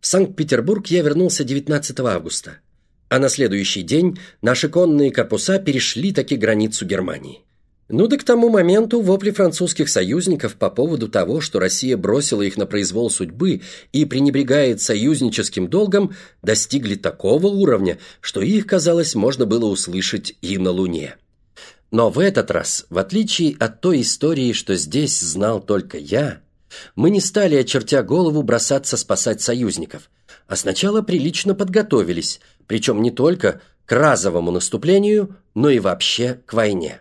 В Санкт-Петербург я вернулся 19 августа, а на следующий день наши конные корпуса перешли таки границу Германии. Ну да к тому моменту вопли французских союзников по поводу того, что Россия бросила их на произвол судьбы и пренебрегает союзническим долгом, достигли такого уровня, что их, казалось, можно было услышать и на Луне. Но в этот раз, в отличие от той истории, что здесь знал только я, мы не стали, очертя голову, бросаться спасать союзников, а сначала прилично подготовились, причем не только к разовому наступлению, но и вообще к войне.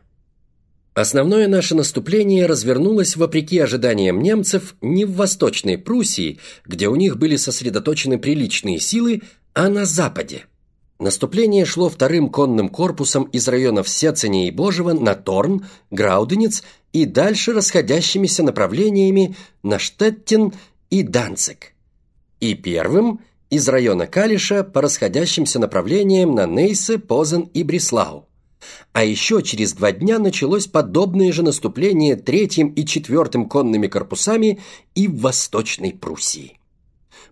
Основное наше наступление развернулось, вопреки ожиданиям немцев, не в Восточной Пруссии, где у них были сосредоточены приличные силы, а на Западе. Наступление шло вторым конным корпусом из районов Сецения и Божева на Торн, Грауденец и дальше расходящимися направлениями на Штеттин и Данцик. И первым из района Калиша по расходящимся направлениям на Нейсе, Позан и Бреслау. А еще через два дня началось подобное же наступление третьим и четвертым конными корпусами и в Восточной Пруссии.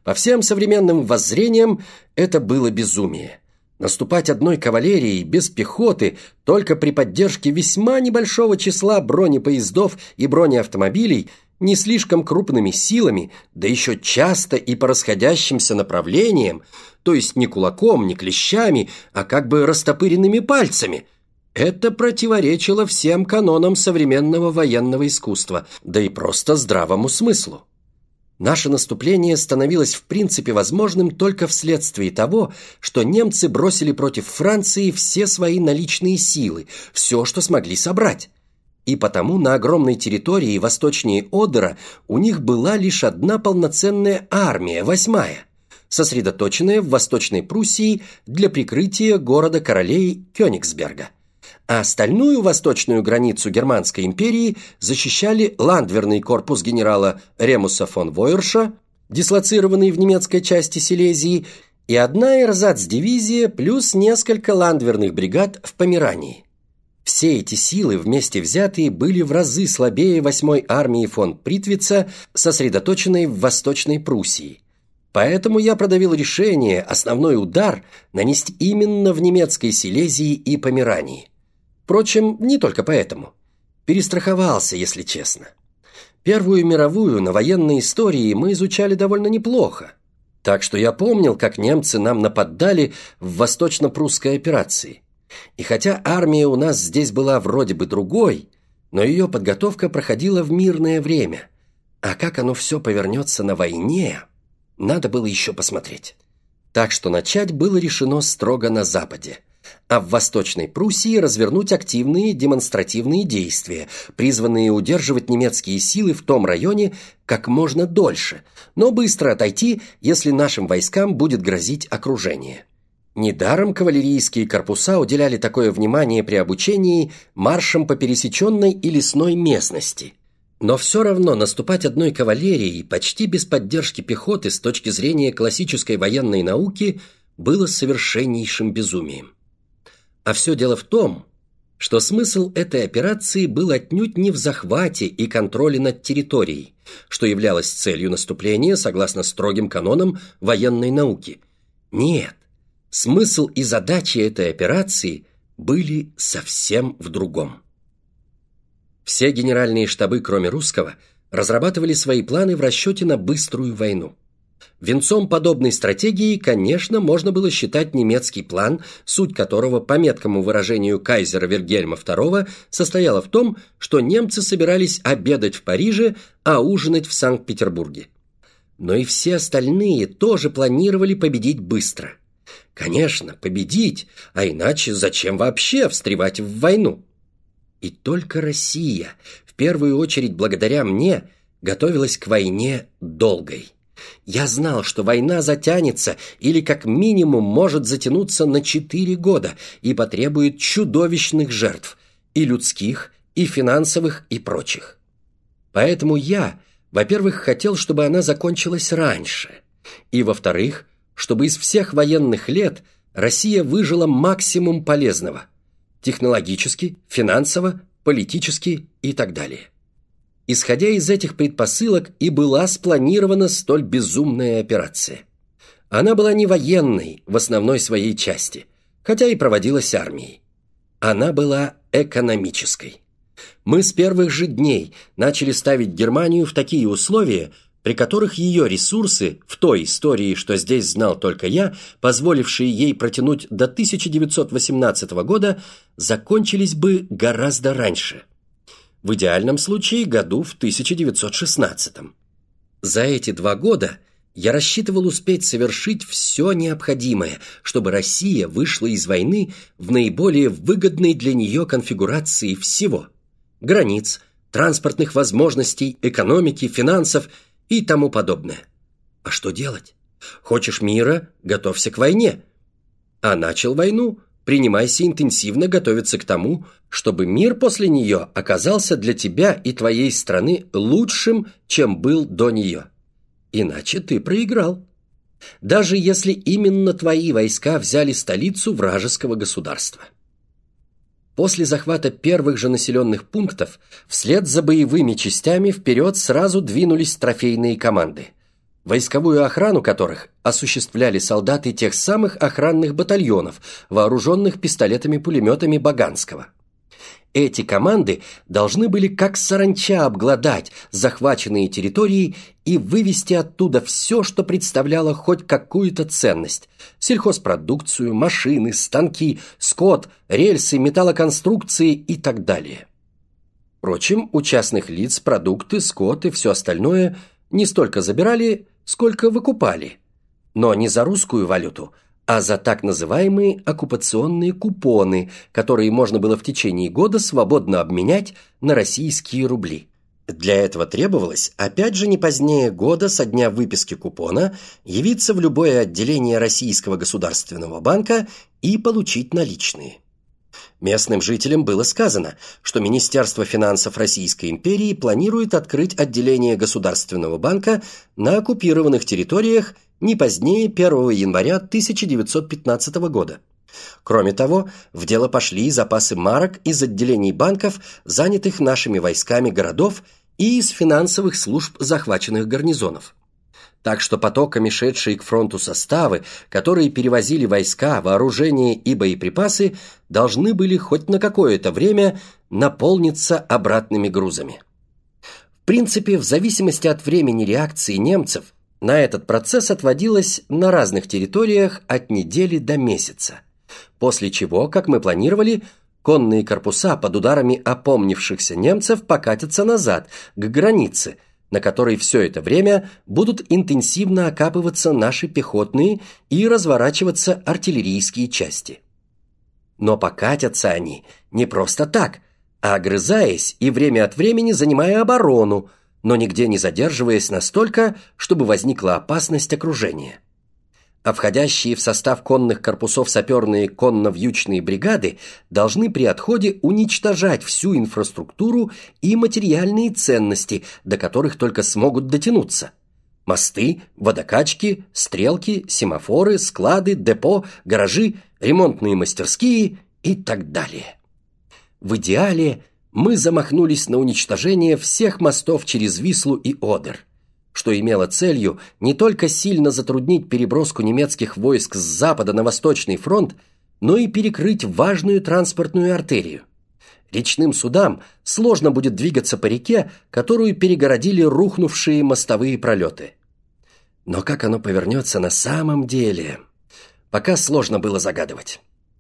По всем современным воззрениям это было безумие – Наступать одной кавалерией без пехоты только при поддержке весьма небольшого числа бронепоездов и бронеавтомобилей не слишком крупными силами, да еще часто и по расходящимся направлениям, то есть не кулаком, не клещами, а как бы растопыренными пальцами. Это противоречило всем канонам современного военного искусства, да и просто здравому смыслу. Наше наступление становилось в принципе возможным только вследствие того, что немцы бросили против Франции все свои наличные силы, все, что смогли собрать. И потому на огромной территории восточнее Одера у них была лишь одна полноценная армия, восьмая, сосредоточенная в Восточной Пруссии для прикрытия города королей Кёнигсберга а остальную восточную границу Германской империи защищали ландверный корпус генерала Ремуса фон Войерша, дислоцированный в немецкой части Силезии, и одна эрзац-дивизия плюс несколько ландверных бригад в Померании. Все эти силы вместе взятые были в разы слабее 8-й армии фон Притвица, сосредоточенной в Восточной Пруссии. Поэтому я продавил решение основной удар нанести именно в немецкой Силезии и Померании. Впрочем, не только поэтому. Перестраховался, если честно. Первую мировую на военной истории мы изучали довольно неплохо. Так что я помнил, как немцы нам нападали в восточно-прусской операции. И хотя армия у нас здесь была вроде бы другой, но ее подготовка проходила в мирное время. А как оно все повернется на войне, надо было еще посмотреть. Так что начать было решено строго на Западе – а в Восточной Пруссии развернуть активные демонстративные действия, призванные удерживать немецкие силы в том районе как можно дольше, но быстро отойти, если нашим войскам будет грозить окружение. Недаром кавалерийские корпуса уделяли такое внимание при обучении маршам по пересеченной и лесной местности. Но все равно наступать одной кавалерией почти без поддержки пехоты с точки зрения классической военной науки было совершеннейшим безумием. А все дело в том, что смысл этой операции был отнюдь не в захвате и контроле над территорией, что являлось целью наступления согласно строгим канонам военной науки. Нет, смысл и задачи этой операции были совсем в другом. Все генеральные штабы, кроме русского, разрабатывали свои планы в расчете на быструю войну. Венцом подобной стратегии, конечно, можно было считать немецкий план, суть которого, по меткому выражению кайзера Вильгельма II, состояла в том, что немцы собирались обедать в Париже, а ужинать в Санкт-Петербурге. Но и все остальные тоже планировали победить быстро. Конечно, победить, а иначе зачем вообще встревать в войну? И только Россия, в первую очередь благодаря мне, готовилась к войне долгой. Я знал, что война затянется или как минимум может затянуться на четыре года и потребует чудовищных жертв, и людских, и финансовых, и прочих. Поэтому я, во-первых, хотел, чтобы она закончилась раньше, и, во-вторых, чтобы из всех военных лет Россия выжила максимум полезного – технологически, финансово, политически и так далее. Исходя из этих предпосылок и была спланирована столь безумная операция. Она была не военной в основной своей части, хотя и проводилась армией. Она была экономической. Мы с первых же дней начали ставить Германию в такие условия, при которых ее ресурсы, в той истории, что здесь знал только я, позволившие ей протянуть до 1918 года, закончились бы гораздо раньше. В идеальном случае году в 1916. За эти два года я рассчитывал успеть совершить все необходимое, чтобы Россия вышла из войны в наиболее выгодной для нее конфигурации всего – границ, транспортных возможностей, экономики, финансов – и тому подобное. А что делать? Хочешь мира – готовься к войне. А начал войну – принимайся интенсивно готовиться к тому, чтобы мир после нее оказался для тебя и твоей страны лучшим, чем был до нее. Иначе ты проиграл. Даже если именно твои войска взяли столицу вражеского государства. После захвата первых же населенных пунктов, вслед за боевыми частями вперед сразу двинулись трофейные команды, войсковую охрану которых осуществляли солдаты тех самых охранных батальонов, вооруженных пистолетами-пулеметами Баганского – эти команды должны были как саранча обглодать захваченные территории и вывести оттуда все, что представляло хоть какую-то ценность. Сельхозпродукцию, машины, станки, скот, рельсы, металлоконструкции и так далее. Впрочем, у частных лиц продукты, скот и все остальное не столько забирали, сколько выкупали. Но не за русскую валюту – а за так называемые оккупационные купоны, которые можно было в течение года свободно обменять на российские рубли. Для этого требовалось, опять же не позднее года со дня выписки купона, явиться в любое отделение Российского государственного банка и получить наличные. Местным жителям было сказано, что Министерство финансов Российской империи планирует открыть отделение Государственного банка на оккупированных территориях не позднее 1 января 1915 года. Кроме того, в дело пошли и запасы марок из отделений банков, занятых нашими войсками городов и из финансовых служб захваченных гарнизонов. Так что потоками шедшие к фронту составы, которые перевозили войска, вооружение и боеприпасы, должны были хоть на какое-то время наполниться обратными грузами. В принципе, в зависимости от времени реакции немцев, на этот процесс отводилось на разных территориях от недели до месяца. После чего, как мы планировали, конные корпуса под ударами опомнившихся немцев покатятся назад, к границе, на которой все это время будут интенсивно окапываться наши пехотные и разворачиваться артиллерийские части. Но покатятся они не просто так, а огрызаясь и время от времени занимая оборону, но нигде не задерживаясь настолько, чтобы возникла опасность окружения. А входящие в состав конных корпусов саперные конно-вьючные бригады должны при отходе уничтожать всю инфраструктуру и материальные ценности, до которых только смогут дотянуться. Мосты, водокачки, стрелки, семафоры, склады, депо, гаражи, ремонтные мастерские и так далее. В идеале – мы замахнулись на уничтожение всех мостов через Вислу и Одер, что имело целью не только сильно затруднить переброску немецких войск с запада на Восточный фронт, но и перекрыть важную транспортную артерию. Речным судам сложно будет двигаться по реке, которую перегородили рухнувшие мостовые пролеты. Но как оно повернется на самом деле, пока сложно было загадывать.